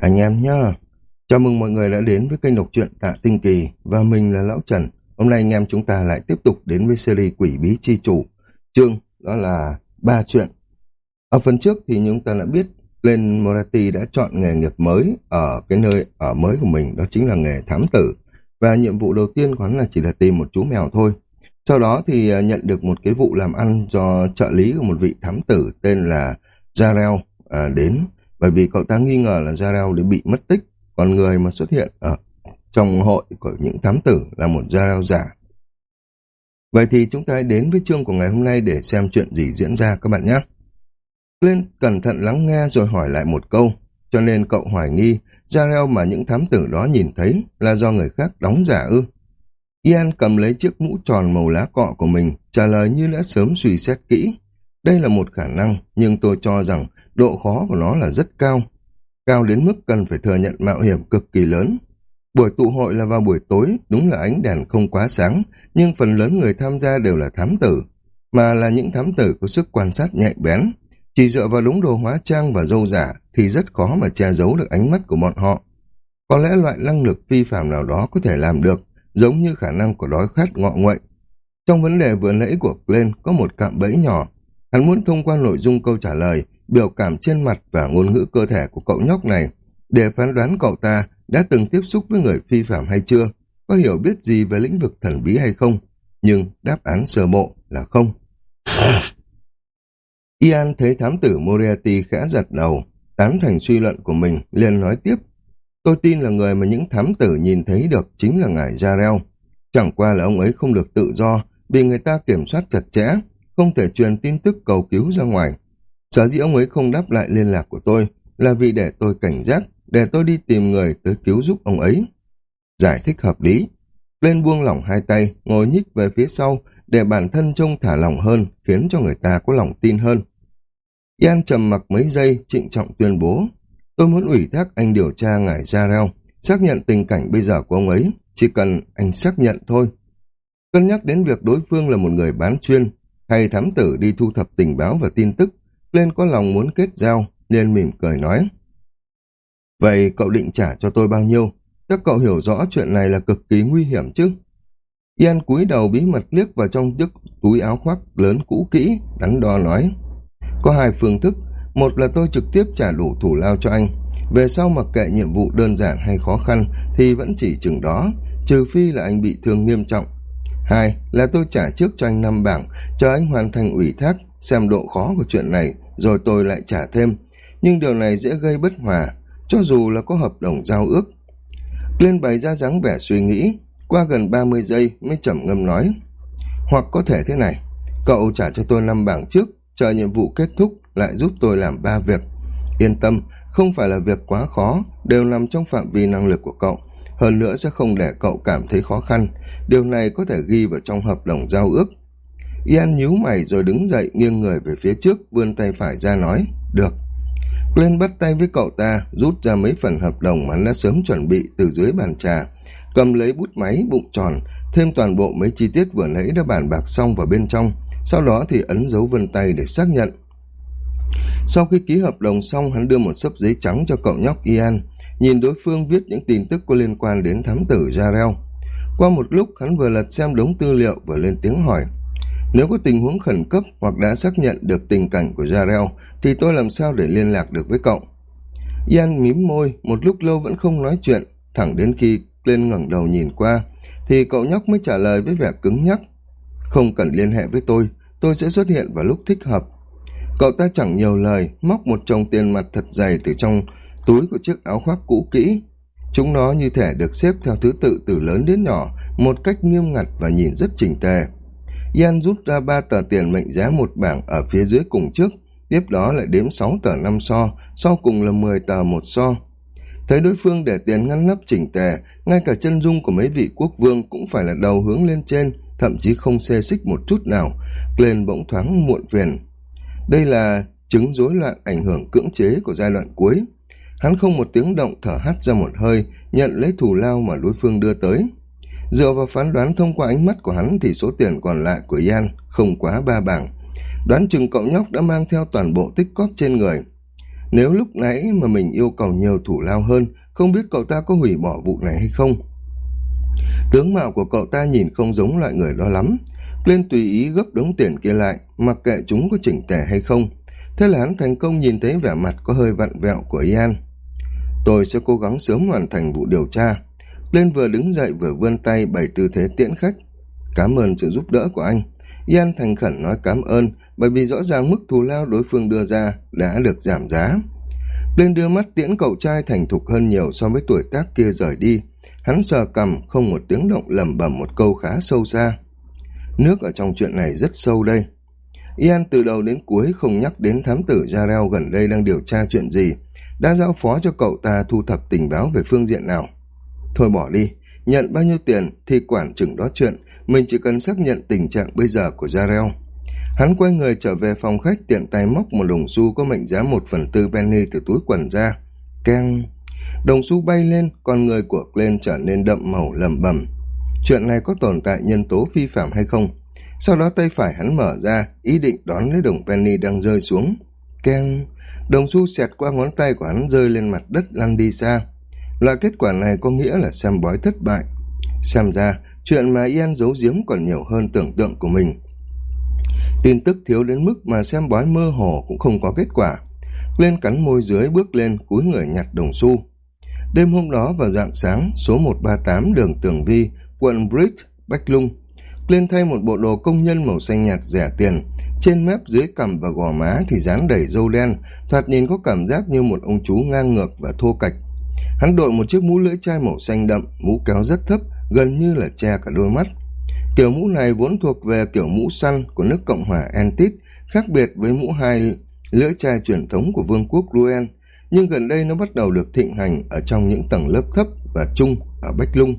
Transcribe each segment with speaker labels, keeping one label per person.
Speaker 1: Anh em nhá, chào mừng mọi người đã đến với kênh đọc truyện Tạ Tinh Kỳ và mình là Lão Trần. Hôm nay anh em chúng ta lại tiếp tục đến với series Quỷ Bí Chi Chủ. Chương đó là ba chuyện. Ở phần trước thì chúng ta đã biết lên Morati đã chọn nghề nghiệp mới ở cái nơi ở mới của mình, đó chính là nghề thám tử. Và nhiệm vụ đầu tiên của hắn là chỉ là tìm một chú mèo thôi. Sau đó thì à, nhận được một cái vụ làm ăn do trợ lý của một vị thám tử tên là Jarel à, đến bởi vì cậu ta nghi ngờ là Jarel đã bị mất tích, còn người mà xuất hiện ở trong hội của những thám tử là một Jarel giả. Vậy thì chúng ta hãy đến với chương của ngày hôm nay để xem chuyện gì diễn ra các bạn nhé. Clint cẩn thận lắng nghe rồi hỏi lại một câu, cho nên cậu hoài nghi Jarel mà những thám tử đó nhìn thấy là do người khác đóng giả ư. Ian cầm lấy chiếc mũ tròn màu lá cọ của mình, trả lời như đã sớm suy xét kỹ. Đây là một khả năng, nhưng tôi cho rằng độ khó của nó là rất cao. Cao đến mức cần phải thừa nhận mạo hiểm cực kỳ lớn. Buổi tụ hội là vào buổi tối, đúng là ánh đèn không quá sáng, nhưng phần lớn người tham gia đều là thám tử, mà là những thám tử có sức quan sát nhạy bén. Chỉ dựa vào đúng đồ hóa trang và dâu giả thì rất khó mà che giấu được ánh mắt của bọn họ. Có lẽ loại năng lực phi phạm nào đó có thể làm được, giống như khả năng của đói khát ngọ nguậy. Trong vấn đề vừa nãy của Glenn có một cạm bẫy nhỏ. Hắn muốn thông qua nội dung câu trả lời, biểu cảm trên mặt và ngôn ngữ cơ thể của cậu nhóc này để phán đoán cậu ta đã từng tiếp xúc với người phi phạm hay chưa, có hiểu biết gì về lĩnh vực thần bí hay không. Nhưng đáp án sơ bộ là không. Ian thấy thám tử Moriarty khẽ giật đầu, tán thành suy luận của mình, liền nói tiếp. Tôi tin là người mà những thám tử nhìn thấy được chính là ngài Jarel. Chẳng qua là ông ấy không được tự do vì người ta kiểm soát chặt chẽ, không thể truyền tin tức cầu cứu ra ngoài. Sở dĩ ông ấy không đáp lại liên lạc của tôi là vì để tôi cảnh giác, để tôi đi tìm người tới cứu giúp ông ấy. Giải thích hợp lý. Lên buông lỏng hai tay, ngồi nhích về phía sau để bản thân trông thả lỏng hơn, khiến cho người ta có lòng tin hơn. Ian trầm mặc mấy giây, trịnh trọng tuyên bố. Tôi muốn ủy thác anh điều tra ngài Jarel, xác nhận tình cảnh bây giờ của ông ấy, chỉ cần anh xác nhận thôi. Cân nhắc đến việc đối phương là một người bán chuyên, hay thám tử đi thu thập tình báo và tin tức, lên có lòng muốn kết giao, nên mỉm cười nói. Vậy cậu định trả cho tôi bao nhiêu? Chắc cậu hiểu rõ chuyện này là cực kỳ nguy hiểm chứ? Ian cúi đầu bí mật liếc vào trong chiếc túi áo khoác lớn cũ kỹ, đắn đo nói. Có hai phương thức, một là tôi trực tiếp trả đủ thủ lao cho anh. Về sau mặc kệ nhiệm vụ đơn giản hay khó khăn thì vẫn chỉ chừng đó, trừ phi là anh bị thương nghiêm trọng. Hai là tôi trả trước cho anh năm bảng, chờ anh hoàn thành ủy thác, xem độ khó của chuyện này, rồi tôi lại trả thêm. Nhưng điều này dễ gây bất hòa, cho dù là có hợp đồng giao ước. Lên bày ra dáng vẻ suy nghĩ, qua gần ba mươi giây mới chậm ngâm nói. Hoặc có thể thế này, cậu trả cho tôi năm bảng trước, chờ nhiệm vụ kết thúc lại giúp tôi làm ba việc. Yên tâm, không phải là việc quá khó, đều nằm trong phạm vi năng lực của cậu. Hơn nữa sẽ không để cậu cảm thấy khó khăn. Điều này có thể ghi vào trong hợp đồng giao ước. Ian nhíu mày rồi đứng dậy nghiêng người về phía trước, vươn tay phải ra nói, được. Glenn bắt tay với cậu ta, rút ra mấy phần hợp đồng mà hắn đã sớm chuẩn bị từ dưới bàn trà, cầm lấy bút máy bụng tròn, thêm toàn bộ mấy chi tiết vừa nãy đã bàn bạc xong vào bên trong, sau đó thì ấn dấu vân tay để xác nhận. Sau khi ký hợp đồng xong, hắn đưa một sấp giấy trắng cho cậu nhóc Ian, nhìn đối phương viết những tin tức có liên quan đến thám tử Jarel. Qua một lúc, hắn vừa lật xem đống tư liệu vừa lên tiếng hỏi. Nếu có tình huống khẩn cấp hoặc đã xác nhận được tình cảnh của Jarrell, thì tôi làm sao để liên lạc được với cậu? Ian mím môi, một lúc lâu vẫn không nói chuyện, thẳng đến khi lên ngẩng đầu nhìn qua, thì cậu nhóc mới trả lời với vẻ cứng nhắc. Không cần liên hệ với tôi, tôi sẽ xuất hiện vào lúc thích hợp. Cậu ta chẳng nhiều lời, móc một chồng tiền mặt thật dày từ trong túi của chiếc áo khoác cũ kỹ. Chúng nó như thể được xếp theo thứ tự từ lớn đến nhỏ, một cách nghiêm ngặt và nhìn rất chỉnh tề. Yan rút ra ba tờ tiền mệnh giá một bảng ở phía dưới cùng trước, tiếp đó lại đếm sáu tờ năm so, sau cùng là mười tờ một so. Thấy đối phương để tiền ngăn nắp chỉnh tề, ngay cả chân dung của mấy vị quốc vương cũng phải là đầu hướng lên trên, thậm chí không xê xích một chút nào, lên bỗng thoáng muộn phiền. Đây là chứng rối loạn ảnh hưởng cưỡng chế của giai đoạn cuối. Hắn không một tiếng động thở hắt ra một hơi, nhận lấy thù lao mà đối phương đưa tới. Dựa vào phán đoán thông qua ánh mắt của hắn thì số tiền còn lại của Yan không quá ba bảng. Đoán chừng cậu nhóc đã mang theo toàn bộ tích cóp trên người. nếu lúc nãy mà mình yêu cầu nhiều thủ lao hơn, không biết cậu ta có hủy bỏ vụ này hay không? Tướng mạo của cậu ta nhìn không giống loại người đó lắm. Lên tùy ý gấp đống tiền kia lại, mặc kệ chúng có chỉnh tề hay không. Thế là hắn thành công nhìn thấy vẻ mặt có hơi vặn vẹo của ian tôi sẽ cố gắng sớm hoàn thành vụ điều tra lên vừa đứng dậy vừa vươn tay bày tư thế tiễn khách. Cảm ơn sự giúp đỡ của anh. Ian thành khẩn nói cảm ơn, bởi vì rõ ràng mức thù lao đối phương đưa ra đã được giảm giá. Lên đưa mắt tiễn cậu trai thành thục hơn nhiều so với tuổi tác kia rời đi. Hắn sờ cằm, không một tiếng động lẩm bẩm một câu khá sâu xa. Nước ở trong chuyện này rất sâu đây. Ian từ đầu đến cuối không nhắc đến thám tử jarel gần đây đang điều tra chuyện gì, đã giao phó cho cậu ta thu thập tình báo về phương diện nào thôi bỏ đi, nhận bao nhiêu tiền thì quản chừng đó chuyện, mình chỉ cần xác nhận tình trạng bây giờ của Jarrell. Hắn quay người trở về phòng khách tiện tay móc một đồng xu có mệnh giá một phần tư penny từ túi quần ra. Keng! Đồng xu bay lên, con người của glenn trở nên đậm màu lầm bẩm chuyện này có tồn tại nhân tố phi phạm hay không? Sau đó tay phải hắn mở ra, ý định đón lấy đồng penny đang rơi xuống. Keng! Đồng xu xẹt qua ngón tay của hắn rơi lên mặt đất lăn đi xa loại kết quả này có nghĩa là xem bói thất bại. Xem ra, chuyện mà ian giấu giếm còn nhiều hơn tưởng tượng của mình. Tin tức thiếu đến mức mà xem bói mơ hồ cũng không có kết quả. Lên cắn môi dưới bước lên, cúi người nhặt đồng xu. Đêm hôm đó vào dạng sáng, số một ba tám đường tường vi, quận bridge bách lung, lên thay một bộ đồ công nhân màu xanh nhạt rẻ tiền. Trên mép dưới cằm và gò má thì dán đầy râu đen, thoạt nhìn có cảm giác như một ông chú ngang ngược và thô cạch hắn đội một chiếc mũ lưỡi chai màu xanh đậm, mũ kéo rất thấp, gần như là che cả đôi mắt. Kiểu mũ này vốn thuộc về kiểu mũ săn của nước cộng hòa antit, khác biệt với mũ hai lưỡi chai truyền thống của vương quốc ruen nhưng gần đây nó bắt đầu được thịnh hành ở trong những tầng lớp thấp và trung ở bách lung.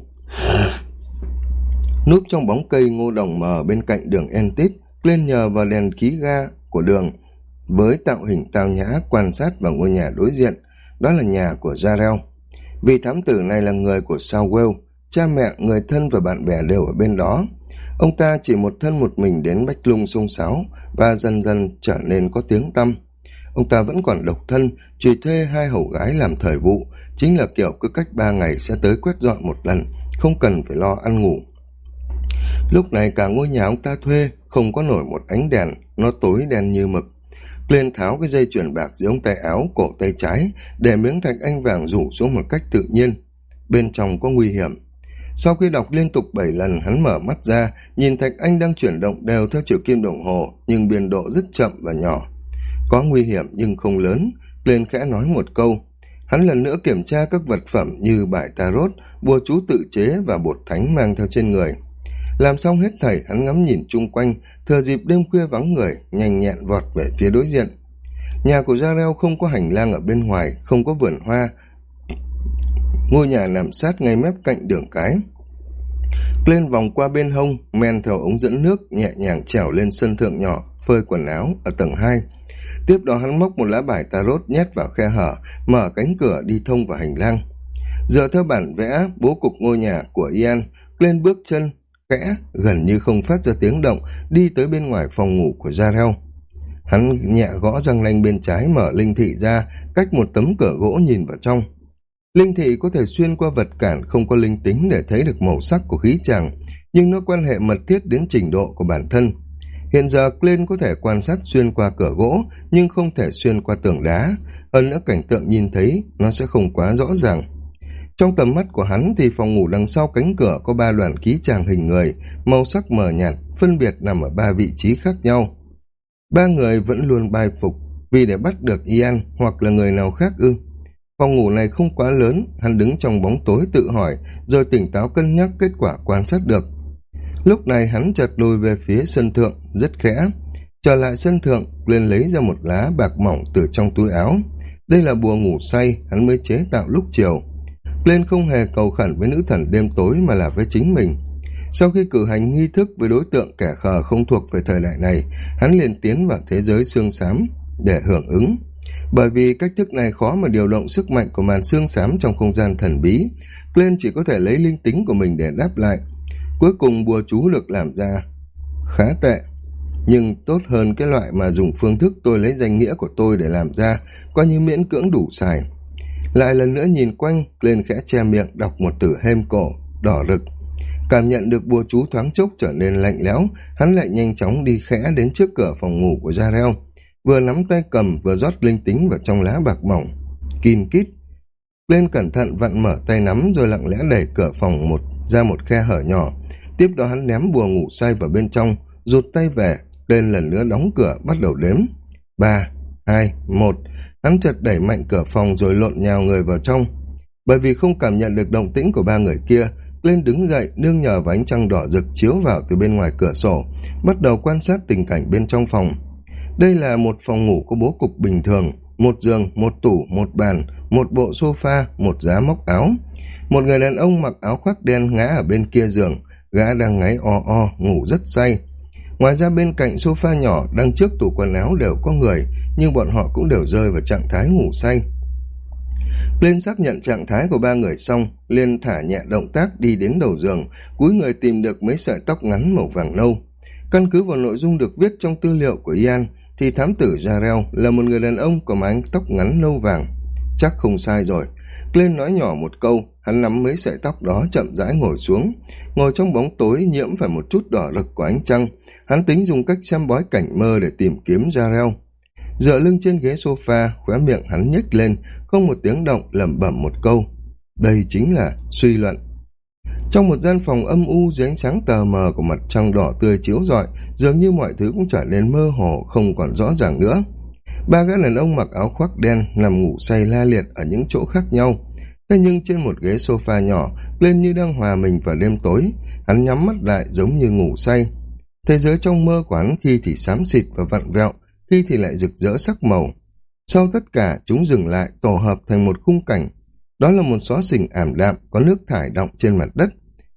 Speaker 1: Núp trong bóng cây ngô đồng mờ bên cạnh đường entit lên nhờ vào đèn khí ga của đường với tạo hình tao nhã quan sát vào ngôi nhà đối diện, đó là nhà của jarel vì thám tử này là người của south wales cha mẹ, người thân và bạn bè đều ở bên đó. Ông ta chỉ một thân một mình đến bách lung sông sáo và dần dần trở nên có tiếng tăm. Ông ta vẫn còn độc thân, chỉ thuê hai hầu gái làm thời vụ, chính là kiểu cứ cách ba ngày sẽ tới quét dọn một lần, không cần phải lo ăn ngủ. Lúc này cả ngôi nhà ông ta thuê không có nổi một ánh đèn, nó tối đen như mực liền tháo cái dây chuyền bạc dưới ống tay áo, cổ tay trái, để miếng thạch anh vàng rủ xuống một cách tự nhiên. Bên trong có nguy hiểm. Sau khi đọc liên tục bảy lần, hắn mở mắt ra, nhìn thạch anh đang chuyển động đều theo chiều kim đồng hồ, nhưng biên độ rất chậm và nhỏ. Có nguy hiểm nhưng không lớn, lên khẽ nói một câu. Hắn lần nữa kiểm tra các vật phẩm như bài tarot, bùa chú tự chế và bột thánh mang theo trên người làm xong hết thảy, hắn ngắm nhìn chung quanh, thừa dịp đêm khuya vắng người, nhanh nhẹn vọt về phía đối diện. Nhà của Jarrell không có hành lang ở bên ngoài, không có vườn hoa. Ngôi nhà nằm sát ngay mép cạnh đường cái. Lên vòng qua bên hông, men theo ống dẫn nước nhẹ nhàng trèo lên sân thượng nhỏ, phơi quần áo ở tầng hai. Tiếp đó hắn móc một lá bài tarot nhét vào khe hở, mở cánh cửa đi thông vào hành lang. Dựa theo bản vẽ, bố cục ngôi nhà của ian, lên bước chân khẽ gần như không phát ra tiếng động đi tới bên ngoài phòng ngủ của Jarrell. Hắn nhẹ gõ răng nanh bên trái mở linh thị ra, cách một tấm cửa gỗ nhìn vào trong. Linh thị có thể xuyên qua vật cản không có linh tính để thấy được màu sắc của khí chàng, nhưng nó quan hệ mật thiết đến trình độ của bản thân. Hiện giờ Glenn có thể quan sát xuyên qua cửa gỗ, nhưng không thể xuyên qua tường đá. Hơn nữa cảnh tượng nhìn thấy, nó sẽ không quá rõ ràng trong tầm mắt của hắn thì phòng ngủ đằng sau cánh cửa có ba đoàn ký tràng hình người, màu sắc mờ nhạt, phân biệt nằm ở ba vị trí khác nhau. Ba người vẫn luôn bài phục, vì để bắt được ian hoặc là người nào khác ư. Phòng ngủ này không quá lớn, hắn đứng trong bóng tối tự hỏi, rồi tỉnh táo cân nhắc kết quả quan sát được. Lúc này hắn chợt lùi về phía sân thượng, rất khẽ. Trở lại sân thượng lên lấy ra một lá bạc mỏng từ trong túi áo. Đây là bùa ngủ say, hắn mới chế tạo lúc chiều lên không hề cầu khẩn với nữ thần đêm tối mà là với chính mình. Sau khi cử hành nghi thức với đối tượng kẻ khờ không thuộc về thời đại này, hắn liền tiến vào thế giới xương xám để hưởng ứng. Bởi vì cách thức này khó mà điều động sức mạnh của màn xương xám trong không gian thần bí lên chỉ có thể lấy linh tính của mình để đáp lại. Cuối cùng bùa chú được làm ra. Khá tệ, nhưng tốt hơn cái loại mà dùng phương thức tôi lấy danh nghĩa của tôi để làm ra, coi như miễn cưỡng đủ xài lại lần nữa nhìn quanh, lên khẽ che miệng, đọc một từ hêm cổ, đỏ rực. Cảm nhận được bùa chú thoáng chốc trở nên lạnh lẽo, hắn lại nhanh chóng đi khẽ đến trước cửa phòng ngủ của Jarrell. Vừa nắm tay cầm, vừa rót linh tính vào trong lá bạc mỏng. Kim kít. Lên cẩn thận vặn mở tay nắm rồi lặng lẽ đẩy cửa phòng một, ra một khe hở nhỏ. Tiếp đó hắn ném bùa ngủ say vào bên trong, rụt tay về, lên lần nữa đóng cửa, bắt đầu đếm. Ba, hai, một hắn chợt đẩy mạnh cửa phòng rồi lộn nhào người vào trong. Bởi vì không cảm nhận được động tĩnh của ba người kia, lên đứng dậy, nương nhờ vào ánh trăng đỏ rực chiếu vào từ bên ngoài cửa sổ, bắt đầu quan sát tình cảnh bên trong phòng. Đây là một phòng ngủ có bố cục bình thường, một giường, một tủ, một bàn, một bộ sofa, một giá móc áo. Một người đàn ông mặc áo khoác đen ngã ở bên kia giường, gã đang ngáy o o, ngủ rất say ngoài ra bên cạnh sofa nhỏ đang trước tủ quần áo đều có người, nhưng bọn họ cũng đều rơi vào trạng thái ngủ say. Lên xác nhận trạng thái của ba người xong liền thả nhẹ động tác đi đến đầu giường, cúi người tìm được mấy sợi tóc ngắn màu vàng nâu. Căn cứ vào nội dung được viết trong tư liệu của ian, thì thám tử jarel là một người đàn ông có mái tóc ngắn nâu vàng. Chắc không sai rồi. Lên nói nhỏ một câu hắn nắm mấy sợi tóc đó chậm rãi ngồi xuống. Ngồi trong bóng tối nhiễm phải một chút đỏ rực của ánh trăng, hắn tính dùng cách xem bói cảnh mơ để tìm kiếm jarel dựa lưng trên ghế sofa, khóe miệng hắn nhếch lên, không một tiếng động lẩm bẩm một câu. Đây chính là suy luận. Trong một gian phòng âm u dưới ánh sáng tờ mờ của mặt trăng đỏ tươi chiếu rọi, dường như mọi thứ cũng trở nên mơ hồ, không còn rõ ràng nữa. Ba gã đàn ông mặc áo khoác đen nằm ngủ say la liệt ở những chỗ khác nhau thế nhưng trên một ghế sofa nhỏ lên như đang hòa mình vào đêm tối, hắn nhắm mắt lại giống như ngủ say. Thế giới trong mơ của hắn khi thì xám xịt và vặn vẹo, khi thì lại rực rỡ sắc màu. Sau tất cả, chúng dừng lại, tổ hợp thành một khung cảnh. Đó là một xó xỉnh ảm đạm, có nước thải động trên mặt đất.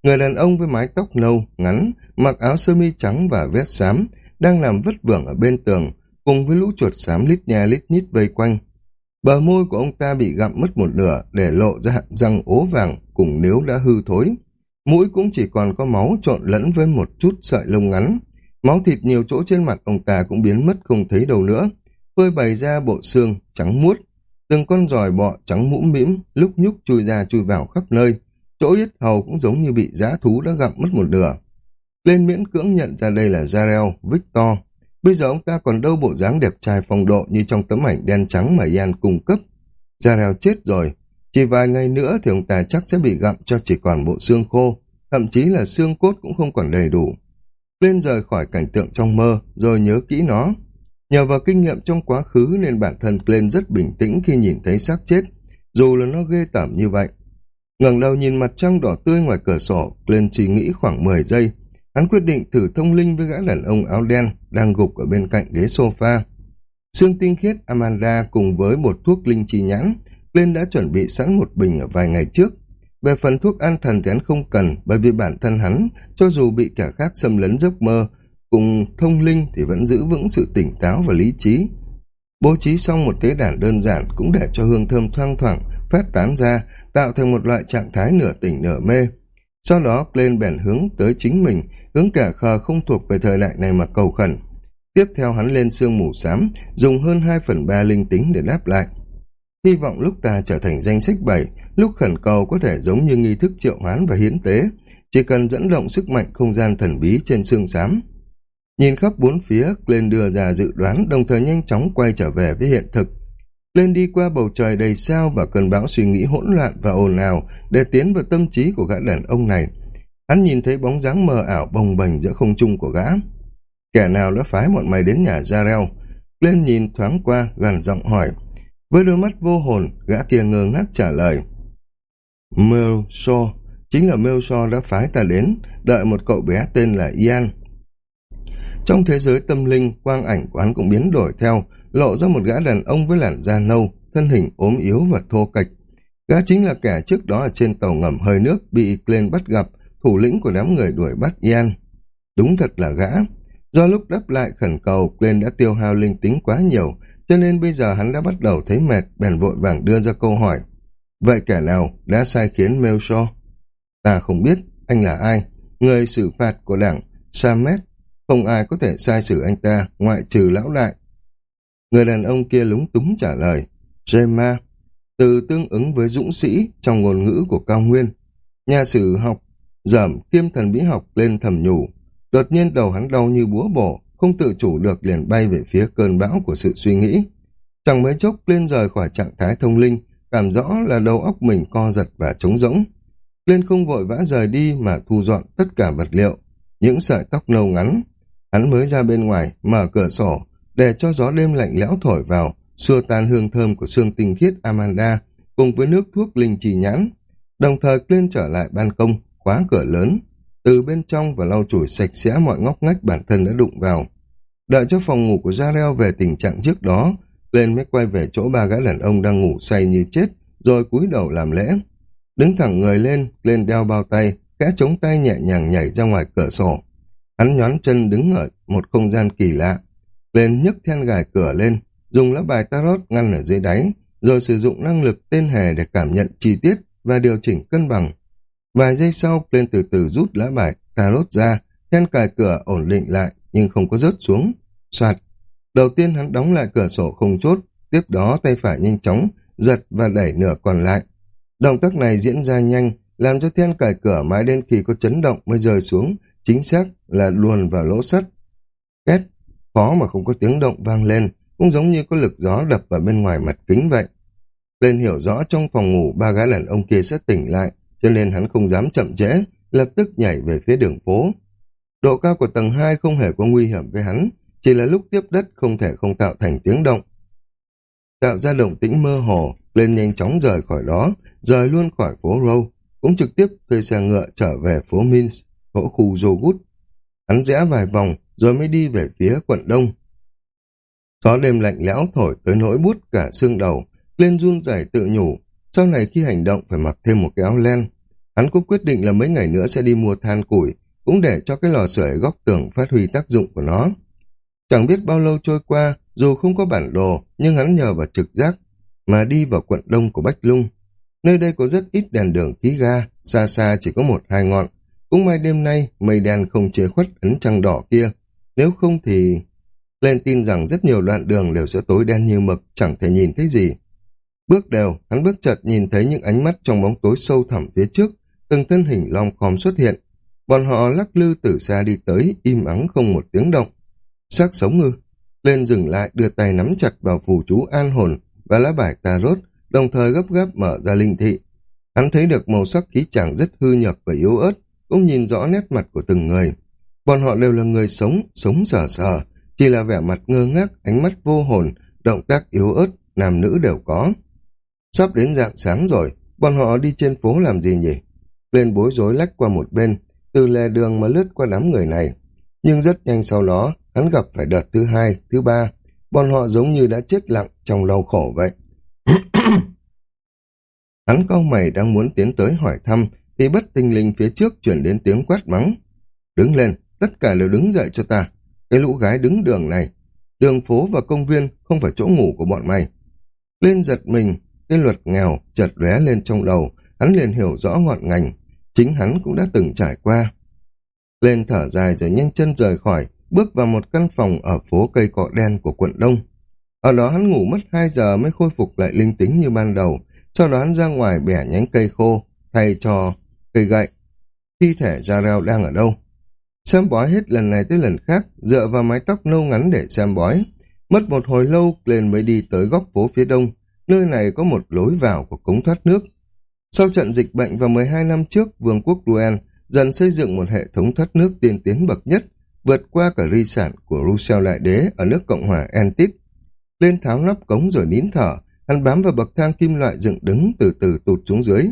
Speaker 1: Người đàn ông với mái tóc nâu, ngắn, mặc áo sơ mi trắng và vest xám, đang nằm vất vưởng ở bên tường, cùng với lũ chuột xám lít nha lít nhít vây quanh bờ môi của ông ta bị gặm mất một nửa để lộ ra hàm răng ố vàng cùng nếu đã hư thối. Mũi cũng chỉ còn có máu trộn lẫn với một chút sợi lông ngắn. Máu thịt nhiều chỗ trên mặt ông ta cũng biến mất không thấy đâu nữa. Phơi bày ra bộ xương trắng muốt. Từng con giòi bọ trắng mũm mĩm lúc nhúc chui ra chui vào khắp nơi. Chỗ yết hầu cũng giống như bị giá thú đã gặm mất một nửa. Lên miễn cưỡng nhận ra đây là Jarel, Victor. Bây giờ ông ta còn đâu bộ dáng đẹp trai phong độ như trong tấm ảnh đen trắng mà Ian cung cấp. Jarrell chết rồi. Chỉ vài ngày nữa thì ông ta chắc sẽ bị gặm cho chỉ còn bộ xương khô. Thậm chí là xương cốt cũng không còn đầy đủ. Lên rời khỏi cảnh tượng trong mơ, rồi nhớ kỹ nó. Nhờ vào kinh nghiệm trong quá khứ nên bản thân Glenn rất bình tĩnh khi nhìn thấy xác chết, dù là nó ghê tởm như vậy. ngẩng đầu nhìn mặt trăng đỏ tươi ngoài cửa sổ, Glenn chỉ nghĩ khoảng 10 giây. Hắn quyết định thử thông linh với gã đàn ông áo đen đang gục ở bên cạnh ghế sofa. Sương tinh khiết Amanda cùng với một thuốc linh chi nhãn, Glenn đã chuẩn bị sẵn một bình ở vài ngày trước. Về phần thuốc an thần thì hắn không cần bởi vì bản thân hắn, cho dù bị kẻ khác xâm lấn giấc mơ, cùng thông linh thì vẫn giữ vững sự tỉnh táo và lý trí. Bố trí xong một tế đàn đơn giản cũng để cho hương thơm thoang thoảng phát tán ra, tạo thành một loại trạng thái nửa tỉnh nửa mê. Sau đó lên bèn hướng tới chính mình, hướng cả khờ không thuộc về thời đại này mà cầu khẩn. Tiếp theo hắn lên sương mù xám, dùng hơn 2 phần 3 linh tính để đáp lại. Hy vọng lúc ta trở thành danh sách bảy, lúc khẩn cầu có thể giống như nghi thức triệu hoán và hiến tế, chỉ cần dẫn động sức mạnh không gian thần bí trên xương xám. Nhìn khắp bốn phía, lên đưa ra dự đoán đồng thời nhanh chóng quay trở về với hiện thực. Lên đi qua bầu trời đầy sao và cơn bão suy nghĩ hỗn loạn và ồn ào để tiến vào tâm trí của gã đàn ông này. Hắn nhìn thấy bóng dáng mờ ảo bồng bềnh giữa không trung của gã. Kẻ nào đã phái bọn mày đến nhà Jarel? Lên nhìn thoáng qua, gần giọng hỏi. Với đôi mắt vô hồn, gã kia ngơ ngác trả lời. Melso, chính là Melso đã phái ta đến, đợi một cậu bé tên là Ian. Trong thế giới tâm linh, quang ảnh của hắn cũng biến đổi theo, lộ ra một gã đàn ông với làn da nâu, thân hình ốm yếu và thô kệch. Gã chính là kẻ trước đó ở trên tàu ngầm hơi nước bị Glenn bắt gặp, thủ lĩnh của đám người đuổi bắt Ian. Đúng thật là gã. Do lúc đáp lại khẩn cầu, Glenn đã tiêu hao linh tính quá nhiều, cho nên bây giờ hắn đã bắt đầu thấy mệt, bèn vội vàng đưa ra câu hỏi. Vậy kẻ nào đã sai khiến Melchor? Ta không biết, anh là ai? Người xử phạt của đảng Samet không ai có thể sai xử anh ta, ngoại trừ lão đại. Người đàn ông kia lúng túng trả lời, Gemma, từ tương ứng với dũng sĩ trong ngôn ngữ của cao nguyên. Nhà sử học, giảm kiêm thần bí học lên thầm nhủ, đột nhiên đầu hắn đau như búa bổ, không tự chủ được liền bay về phía cơn bão của sự suy nghĩ. Chẳng mấy chốc lên rời khỏi trạng thái thông linh, cảm rõ là đầu óc mình co giật và trống rỗng. Lên không vội vã rời đi mà thu dọn tất cả vật liệu, những sợi tóc nâu ngắn. Hắn mới ra bên ngoài, mở cửa sổ, để cho gió đêm lạnh lẽo thổi vào, xua tan hương thơm của xương tinh khiết Amanda, cùng với nước thuốc linh trì nhãn. Đồng thời lên trở lại ban công, khóa cửa lớn, từ bên trong và lau chùi sạch sẽ mọi ngóc ngách bản thân đã đụng vào. Đợi cho phòng ngủ của Jarrell về tình trạng trước đó, lên mới quay về chỗ ba gã đàn ông đang ngủ say như chết, rồi cúi đầu làm lễ. Đứng thẳng người lên, lên đeo bao tay, kẽ chống tay nhẹ nhàng nhảy ra ngoài cửa sổ. Hắn nhón chân đứng ở một không gian kỳ lạ. Lên nhấc then gài cửa lên, dùng lá bài tarot ngăn ở dưới đáy, rồi sử dụng năng lực tên hề để cảm nhận chi tiết và điều chỉnh cân bằng. Vài giây sau, lên từ từ rút lá bài tarot ra, then cài cửa ổn định lại nhưng không có rớt xuống. Soạt. Đầu tiên hắn đóng lại cửa sổ không chốt, tiếp đó tay phải nhanh chóng, giật và đẩy nửa còn lại. Động tác này diễn ra nhanh, làm cho then cài cửa mãi đến khi có chấn động mới rơi xuống, chính xác là luồn vào lỗ sắt. Két, khó mà không có tiếng động vang lên, cũng giống như có lực gió đập vào bên ngoài mặt kính vậy. Lên hiểu rõ trong phòng ngủ ba gái đàn ông kia sẽ tỉnh lại, cho nên hắn không dám chậm trễ, lập tức nhảy về phía đường phố. Độ cao của tầng 2 không hề có nguy hiểm với hắn, chỉ là lúc tiếp đất không thể không tạo thành tiếng động. Tạo ra động tĩnh mơ hồ, lên nhanh chóng rời khỏi đó, rời luôn khỏi phố Row, cũng trực tiếp thuê xe ngựa trở về phố Mins, chỗ khu Jogut. Hắn rẽ vài vòng, rồi mới đi về phía quận Đông. Gió đêm lạnh lẽo thổi tới nỗi bút cả xương đầu, lên run rẩy tự nhủ, sau này khi hành động phải mặc thêm một cái áo len. Hắn cũng quyết định là mấy ngày nữa sẽ đi mua than củi, cũng để cho cái lò sưởi góc tường phát huy tác dụng của nó. Chẳng biết bao lâu trôi qua, dù không có bản đồ, nhưng hắn nhờ vào trực giác mà đi vào quận đông của Bách Lung. Nơi đây có rất ít đèn đường khí ga, xa xa chỉ có một hai ngọn. Cũng may đêm nay, mây đen không chế khuất ấn trăng đỏ kia. Nếu không thì... Lên tin rằng rất nhiều đoạn đường đều sẽ tối đen như mực, chẳng thể nhìn thấy gì. Bước đều, hắn bước chợt nhìn thấy những ánh mắt trong bóng tối sâu thẳm phía trước, từng thân hình long khom xuất hiện. Bọn họ lắc lư từ xa đi tới, im ắng không một tiếng động. xác sống ngư Lên dừng lại, đưa tay nắm chặt vào phù chú an hồn và lá bài tarot, đồng thời gấp gáp mở ra linh thị. Hắn thấy được màu sắc khí chàng rất hư nhược và yếu ớt, cũng nhìn rõ nét mặt của từng người. Bọn họ đều là người sống, sống dở dở chỉ là vẻ mặt ngơ ngác, ánh mắt vô hồn, động tác yếu ớt, nam nữ đều có. Sắp đến dạng sáng rồi, bọn họ đi trên phố làm gì nhỉ? Lên bối rối lách qua một bên, từ lề đường mà lướt qua đám người này. Nhưng rất nhanh sau đó, hắn gặp phải đợt thứ hai, thứ ba. Bọn họ giống như đã chết lặng trong đau khổ vậy. hắn cau mày đang muốn tiến tới hỏi thăm, thì bất tinh linh phía trước chuyển đến tiếng quát mắng. Đứng lên, tất cả đều đứng dậy cho ta. Cái lũ gái đứng đường này. Đường phố và công viên không phải chỗ ngủ của bọn mày. Lên giật mình, cái luật nghèo chợt lóe lên trong đầu, hắn liền hiểu rõ ngọn ngành. Chính hắn cũng đã từng trải qua. Lên thở dài rồi nhanh chân rời khỏi, bước vào một căn phòng ở phố cây cọ đen của quận Đông. Ở đó hắn ngủ mất 2 giờ mới khôi phục lại linh tính như ban đầu, sau đó hắn ra ngoài bẻ nhánh cây khô, thay cho cây gậy. Thi thể Jarrell đang ở đâu? Xem bói hết lần này tới lần khác, dựa vào mái tóc nâu ngắn để xem bói. Mất một hồi lâu, lên mới đi tới góc phố phía đông, nơi này có một lối vào của cống thoát nước. Sau trận dịch bệnh vào 12 năm trước, Vương quốc Ruen dần xây dựng một hệ thống thoát nước tiên tiến bậc nhất, vượt qua cả di sản của Rousseau Đại Đế ở nước Cộng hòa Entit Lên tháo nắp cống rồi nín thở, hắn bám vào bậc thang kim loại dựng đứng từ từ tụt xuống dưới.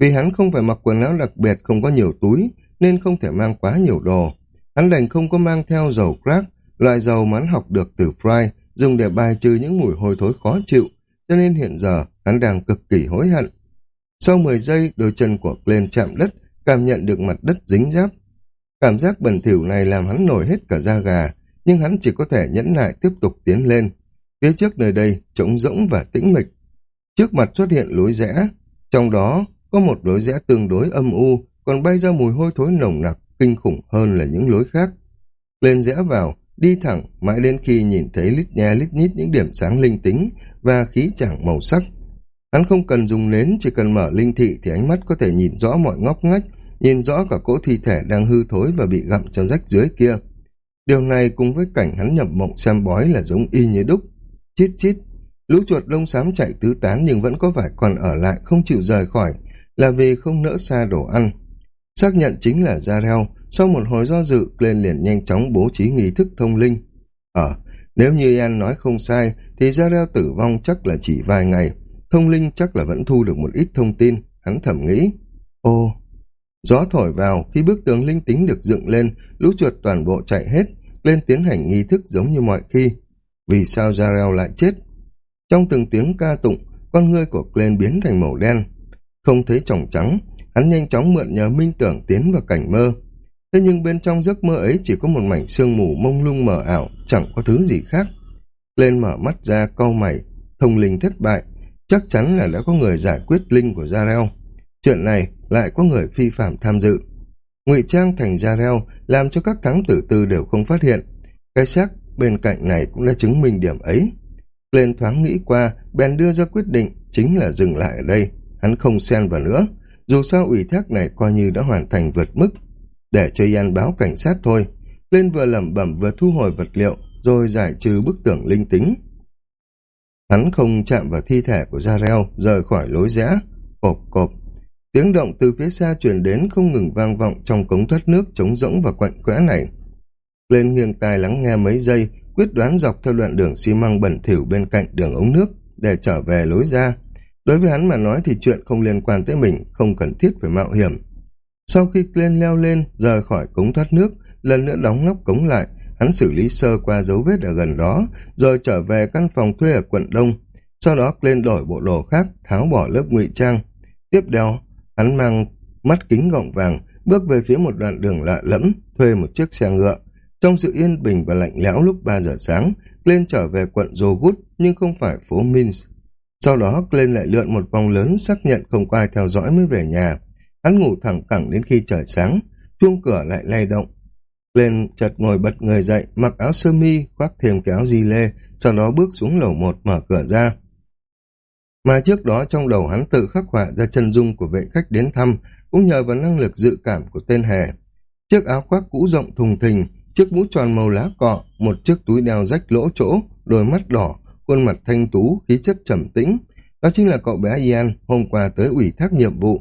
Speaker 1: Vì hắn không phải mặc quần áo đặc biệt không có nhiều túi, nên không thể mang quá nhiều đồ. Hắn đành không có mang theo dầu crack, loại dầu mà hắn học được từ Fry, dùng để bài trừ những mùi hôi thối khó chịu, cho nên hiện giờ hắn đang cực kỳ hối hận. Sau 10 giây, đôi chân của Glenn chạm đất, cảm nhận được mặt đất dính giáp. Cảm giác bẩn thỉu này làm hắn nổi hết cả da gà, nhưng hắn chỉ có thể nhẫn nại tiếp tục tiến lên. Phía trước nơi đây, trống rỗng và tĩnh mịch. Trước mặt xuất hiện lối rẽ, trong đó có một lối rẽ tương đối âm u, còn bay ra mùi hôi thối nồng nặc, kinh khủng hơn là những lối khác. Lên rẽ vào, đi thẳng, mãi đến khi nhìn thấy lít nha lít nhít những điểm sáng linh tính và khí chẳng màu sắc. Hắn không cần dùng nến, chỉ cần mở linh thị thì ánh mắt có thể nhìn rõ mọi ngóc ngách, nhìn rõ cả cỗ thi thể đang hư thối và bị gặm cho rách dưới kia. Điều này cùng với cảnh hắn nhập mộng xem bói là giống y như đúc. Chít chít, lũ chuột lông xám chạy tứ tán nhưng vẫn có vài con ở lại không chịu rời khỏi, là vì không nỡ xa đồ ăn. Xác nhận chính là Jarel, sau một hồi do dự, lên liền nhanh chóng bố trí nghi thức thông linh. Ờ, nếu như Ian nói không sai, thì Jarel tử vong chắc là chỉ vài ngày. Thông linh chắc là vẫn thu được một ít thông tin, hắn thầm nghĩ. Ô, gió thổi vào, khi bức tường linh tính được dựng lên, lũ chuột toàn bộ chạy hết, lên tiến hành nghi thức giống như mọi khi. Vì sao Jarel lại chết? Trong từng tiếng ca tụng, con ngươi của Glenn biến thành màu đen. Không thấy tròng trắng, hắn nhanh chóng mượn nhờ minh tưởng tiến vào cảnh mơ. Thế nhưng bên trong giấc mơ ấy chỉ có một mảnh sương mù mông lung mờ ảo, chẳng có thứ gì khác. Lên mở mắt ra câu mày, thông linh thất bại, chắc chắn là đã có người giải quyết linh của Jarel. Chuyện này lại có người phi phạm tham dự. ngụy trang thành Jarel làm cho các thắng tử tư đều không phát hiện. Cái xác bên cạnh này cũng đã chứng minh điểm ấy. Lên thoáng nghĩ qua, bèn đưa ra quyết định chính là dừng lại ở đây. Hắn không xen vào nữa. Dù sao ủy thác này coi như đã hoàn thành vượt mức. Để cho Yan báo cảnh sát thôi. Lên vừa lẩm bẩm vừa thu hồi vật liệu, rồi giải trừ bức tưởng linh tính. Hắn không chạm vào thi thể của Jarel, rời khỏi lối rẽ. Cộp cộp. Tiếng động từ phía xa truyền đến không ngừng vang vọng trong cống thoát nước trống rỗng và quạnh quẽ này. Lên nghiêng tai lắng nghe mấy giây, quyết đoán dọc theo đoạn đường xi măng bẩn thỉu bên cạnh đường ống nước để trở về lối ra. Đối với hắn mà nói thì chuyện không liên quan tới mình, không cần thiết phải mạo hiểm. Sau khi lên leo lên, rời khỏi cống thoát nước, lần nữa đóng nóc cống lại, hắn xử lý sơ qua dấu vết ở gần đó, rồi trở về căn phòng thuê ở quận Đông. Sau đó Glenn đổi bộ đồ khác, tháo bỏ lớp ngụy trang. Tiếp theo, hắn mang mắt kính gọng vàng, bước về phía một đoạn đường lạ lẫm, thuê một chiếc xe ngựa. Trong sự yên bình và lạnh lẽo lúc 3 giờ sáng, Glenn trở về quận Jogut nhưng không phải phố Minsk. Sau đó Glenn lại lượn một vòng lớn xác nhận không có ai theo dõi mới về nhà. Hắn ngủ thẳng cẳng đến khi trời sáng, chuông cửa lại lay động. Lên chợt ngồi bật người dậy, mặc áo sơ mi, khoác thêm cái áo di lê, sau đó bước xuống lầu một mở cửa ra. Mà trước đó trong đầu hắn tự khắc họa ra chân dung của vệ khách đến thăm, cũng nhờ vào năng lực dự cảm của tên hề. Chiếc áo khoác cũ rộng thùng thình, chiếc mũ tròn màu lá cọ, một chiếc túi đeo rách lỗ chỗ, đôi mắt đỏ, khuôn mặt thanh tú, khí chất trầm tĩnh. Đó chính là cậu bé Ian hôm qua tới ủy thác nhiệm vụ.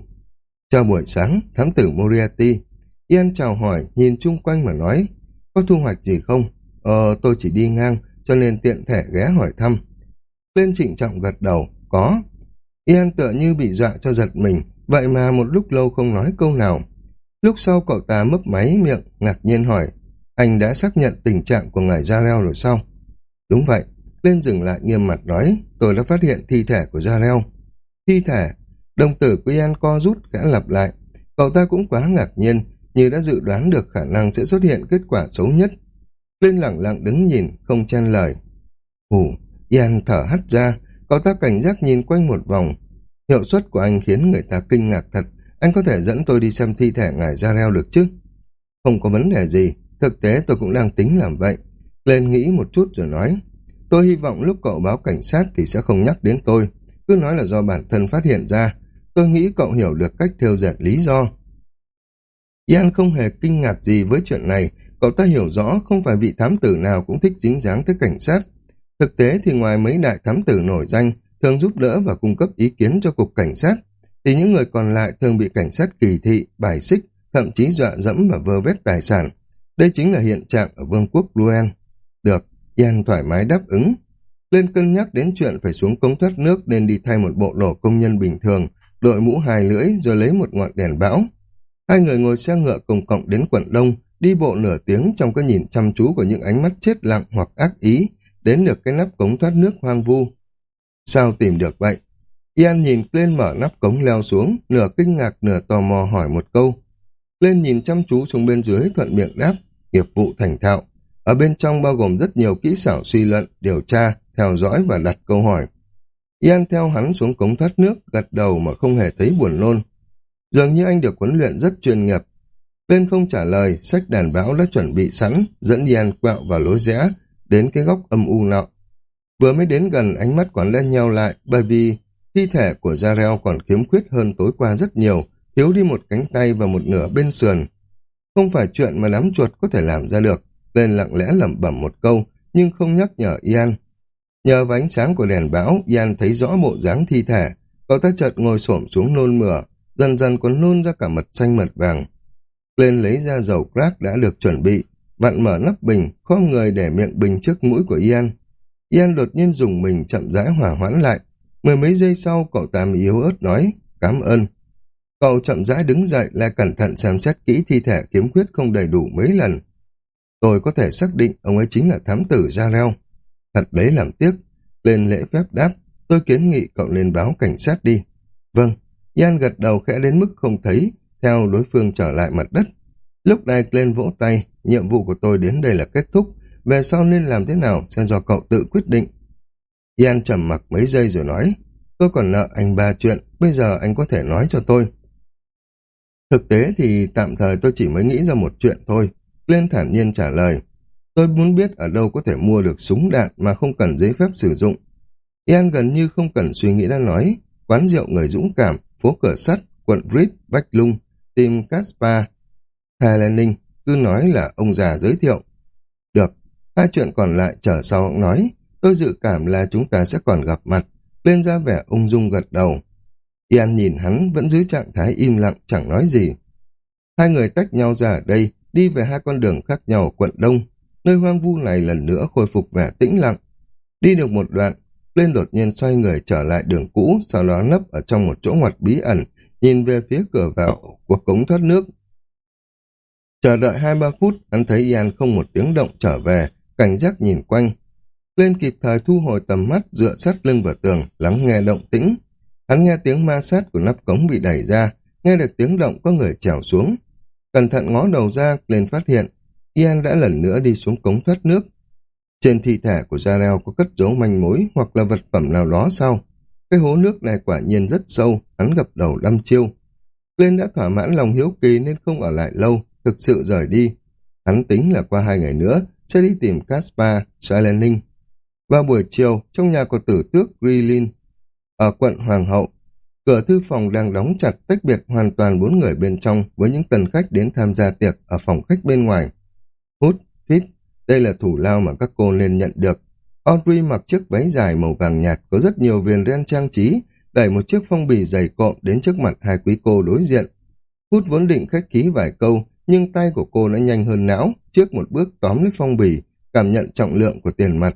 Speaker 1: Chào buổi sáng, thám tử Moriarty. Ian chào hỏi, nhìn chung quanh mà nói, có thu hoạch gì không? Ờ, tôi chỉ đi ngang, cho nên tiện thể ghé hỏi thăm. Lên trịnh trọng gật đầu, có. Ian tựa như bị dọa cho giật mình, vậy mà một lúc lâu không nói câu nào. Lúc sau cậu ta mấp máy miệng, ngạc nhiên hỏi, anh đã xác nhận tình trạng của ngài Jarrell rồi sao? Đúng vậy, lên dừng lại nghiêm mặt nói, tôi đã phát hiện thi thể của Jarel. Thi thể, đồng tử của Ian co rút gã lặp lại. Cậu ta cũng quá ngạc nhiên, như đã dự đoán được khả năng sẽ xuất hiện kết quả xấu nhất. Lên lặng lặng đứng nhìn, không chen lời. Hù, Ian thở hắt ra, cậu ta cảnh giác nhìn quanh một vòng. Hiệu suất của anh khiến người ta kinh ngạc thật. Anh có thể dẫn tôi đi xem thi thể ngài Jarel được chứ? Không có vấn đề gì, thực tế tôi cũng đang tính làm vậy. Lên nghĩ một chút rồi nói. Tôi hy vọng lúc cậu báo cảnh sát thì sẽ không nhắc đến tôi. Cứ nói là do bản thân phát hiện ra. Tôi nghĩ cậu hiểu được cách theo dệt lý do. Ian không hề kinh ngạc gì với chuyện này. Cậu ta hiểu rõ không phải vị thám tử nào cũng thích dính dáng tới cảnh sát. Thực tế thì ngoài mấy đại thám tử nổi danh, thường giúp đỡ và cung cấp ý kiến cho cục cảnh sát, thì những người còn lại thường bị cảnh sát kỳ thị, bài xích, thậm chí dọa dẫm và vơ vét tài sản. Đây chính là hiện trạng ở vương quốc Luen. Được, Ian thoải mái đáp ứng. Lên cân nhắc đến chuyện phải xuống cống thoát nước nên đi thay một bộ đồ công nhân bình thường, đội mũ hai lưỡi rồi lấy một ngọn đèn bão. Hai người ngồi xe ngựa cùng cộng đến quận Đông, đi bộ nửa tiếng trong cái nhìn chăm chú của những ánh mắt chết lặng hoặc ác ý, đến được cái nắp cống thoát nước hoang vu. Sao tìm được vậy? Ian nhìn lên mở nắp cống leo xuống, nửa kinh ngạc nửa tò mò hỏi một câu. Lên nhìn chăm chú xuống bên dưới thuận miệng đáp, nghiệp vụ thành thạo. Ở bên trong bao gồm rất nhiều kỹ xảo suy luận, điều tra, theo dõi và đặt câu hỏi. Ian theo hắn xuống cống thoát nước, gật đầu mà không hề thấy buồn nôn. Dường như anh được huấn luyện rất chuyên nghiệp. Lên không trả lời, sách đàn báo đã chuẩn bị sẵn, dẫn Ian quẹo vào lối rẽ, đến cái góc âm u nọ. Vừa mới đến gần ánh mắt quán lên nhau lại bởi vì thi thể của Jarrell còn khiếm khuyết hơn tối qua rất nhiều, thiếu đi một cánh tay và một nửa bên sườn. Không phải chuyện mà đám chuột có thể làm ra được, lên lặng lẽ lẩm bẩm một câu, nhưng không nhắc nhở Ian. Nhờ vào ánh sáng của đèn bão, Ian thấy rõ bộ dáng thi thể, cậu ta chợt ngồi xổm xuống nôn mửa, dần dần còn nôn ra cả mật xanh mật vàng. Lên lấy ra dầu crack đã được chuẩn bị, vặn mở nắp bình, khom người để miệng bình trước mũi của Ian. Ian đột nhiên dùng mình chậm rãi hỏa hoãn lại. Mười mấy giây sau, cậu ta yếu ớt nói, cảm ơn. Cậu chậm rãi đứng dậy lại cẩn thận xem xét kỹ thi thể kiếm khuyết không đầy đủ mấy lần. Tôi có thể xác định ông ấy chính là thám tử Jarrell. Thật đấy làm tiếc. Lên lễ phép đáp, tôi kiến nghị cậu lên báo cảnh sát đi. Vâng, Ian gật đầu khẽ đến mức không thấy, theo đối phương trở lại mặt đất. Lúc này lên vỗ tay, nhiệm vụ của tôi đến đây là kết thúc, về sau nên làm thế nào sẽ do cậu tự quyết định. Ian trầm mặc mấy giây rồi nói, tôi còn nợ anh ba chuyện, bây giờ anh có thể nói cho tôi. Thực tế thì tạm thời tôi chỉ mới nghĩ ra một chuyện thôi. Lên thản nhiên trả lời. Tôi muốn biết ở đâu có thể mua được súng đạn mà không cần giấy phép sử dụng. Ian gần như không cần suy nghĩ đã nói. Quán rượu người dũng cảm, phố cửa sắt, quận Rit, Bách Lung, tìm Caspar, Hà Lenin, cứ nói là ông già giới thiệu. Được, hai chuyện còn lại chờ sau ông nói. Tôi dự cảm là chúng ta sẽ còn gặp mặt. Lên ra vẻ ung dung gật đầu. Ian nhìn hắn vẫn giữ trạng thái im lặng chẳng nói gì. Hai người tách nhau ra ở đây, đi về hai con đường khác nhau ở quận Đông. Nơi hoang vu này lần nữa khôi phục vẻ tĩnh lặng. Đi được một đoạn, lên đột nhiên xoay người trở lại đường cũ, sau đó nấp ở trong một chỗ ngoặt bí ẩn, nhìn về phía cửa vào của cống thoát nước. Chờ đợi hai ba phút, hắn thấy Ian không một tiếng động trở về, cảnh giác nhìn quanh. Lên kịp thời thu hồi tầm mắt dựa sát lưng vào tường, lắng nghe động tĩnh. Hắn nghe tiếng ma sát của nắp cống bị đẩy ra, nghe được tiếng động có người trèo xuống. Cẩn thận ngó đầu ra, lên phát hiện, Ian đã lần nữa đi xuống cống thoát nước. Trên thi thể của Jarrell có cất dấu manh mối hoặc là vật phẩm nào đó sau. Cái hố nước này quả nhiên rất sâu, hắn gập đầu đâm chiêu. Lên đã thỏa mãn lòng hiếu kỳ nên không ở lại lâu, thực sự rời đi. Hắn tính là qua hai ngày nữa sẽ đi tìm Caspar, Salening. Vào buổi chiều, trong nhà của tử tước Grilin, ở quận Hoàng hậu, cửa thư phòng đang đóng chặt tách biệt hoàn toàn bốn người bên trong với những tần khách đến tham gia tiệc ở phòng khách bên ngoài. Hút, Fit, đây là thủ lao mà các cô nên nhận được. Audrey mặc chiếc váy dài màu vàng nhạt có rất nhiều viền ren trang trí, đẩy một chiếc phong bì dày cộm đến trước mặt hai quý cô đối diện. Hút vốn định khách khí vài câu, nhưng tay của cô đã nhanh hơn não, trước một bước tóm lấy phong bì, cảm nhận trọng lượng của tiền mặt.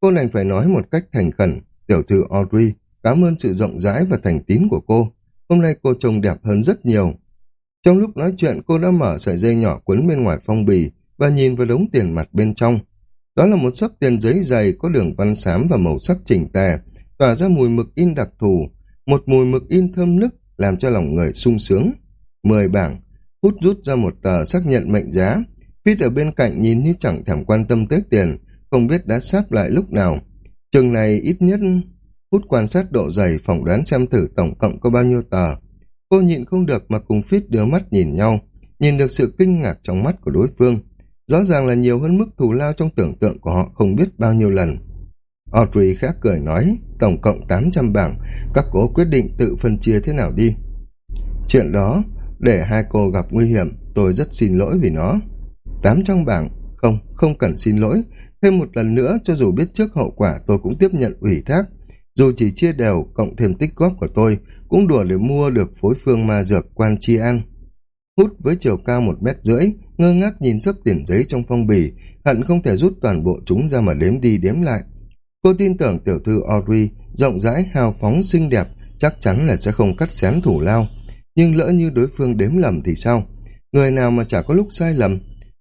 Speaker 1: Cô đành phải nói một cách thành khẩn, tiểu thư Audrey, cảm ơn sự rộng rãi và thành tín của cô. Hôm nay cô trông đẹp hơn rất nhiều. Trong lúc nói chuyện, cô đã mở sợi dây nhỏ quấn bên ngoài phong bì và nhìn vào đống tiền mặt bên trong. Đó là một sấp tiền giấy dày có đường văn xám và màu sắc chỉnh tề, tỏa ra mùi mực in đặc thù, một mùi mực in thơm nức làm cho lòng người sung sướng. Mười bảng, hút rút ra một tờ xác nhận mệnh giá. Pete ở bên cạnh nhìn như chẳng thèm quan tâm tới tiền, không biết đã sắp lại lúc nào. Chừng này ít nhất hút quan sát độ dày phỏng đoán xem thử tổng cộng có bao nhiêu tờ. Cô nhịn không được mà cùng Phít đưa mắt nhìn nhau, nhìn được sự kinh ngạc trong mắt của đối phương. Rõ ràng là nhiều hơn mức thù lao trong tưởng tượng của họ không biết bao nhiêu lần. Audrey khẽ cười nói, tổng cộng 800 bảng, các cô quyết định tự phân chia thế nào đi. Chuyện đó, để hai cô gặp nguy hiểm, tôi rất xin lỗi vì nó. 800 bảng, không, không cần xin lỗi. Thêm một lần nữa, cho dù biết trước hậu quả tôi cũng tiếp nhận ủy thác. Dù chỉ chia đều, cộng thêm tích góp của tôi, cũng đủ để mua được phối phương ma dược quan chi an. Hút với chiều cao một mét rưỡi, ngơ ngác nhìn sấp tiền giấy trong phong bì, hận không thể rút toàn bộ chúng ra mà đếm đi đếm lại. Cô tin tưởng tiểu thư Audrey, rộng rãi, hào phóng, xinh đẹp, chắc chắn là sẽ không cắt xén thủ lao. Nhưng lỡ như đối phương đếm lầm thì sao? Người nào mà chả có lúc sai lầm?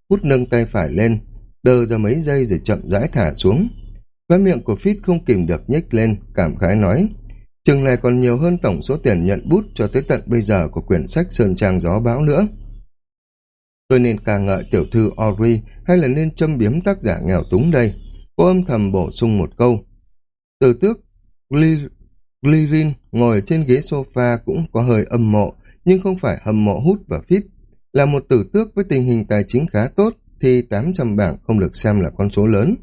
Speaker 1: Hút nâng tay phải lên, đờ ra mấy giây rồi chậm rãi thả xuống. Khóe miệng của Fit không kìm được nhếch lên, cảm khái nói. Chừng này còn nhiều hơn tổng số tiền nhận bút cho tới tận bây giờ của quyển sách Sơn Trang Gió Bão nữa. Tôi nên ca ngợi tiểu thư Ori hay là nên châm biếm tác giả nghèo túng đây? Cô âm thầm bổ sung một câu. Từ tước, Glirin ngồi trên ghế sofa cũng có hơi âm mộ, nhưng không phải hâm mộ hút và Fit. Là một tử tước với tình hình tài chính khá tốt, thì 800 bảng không được xem là con số lớn.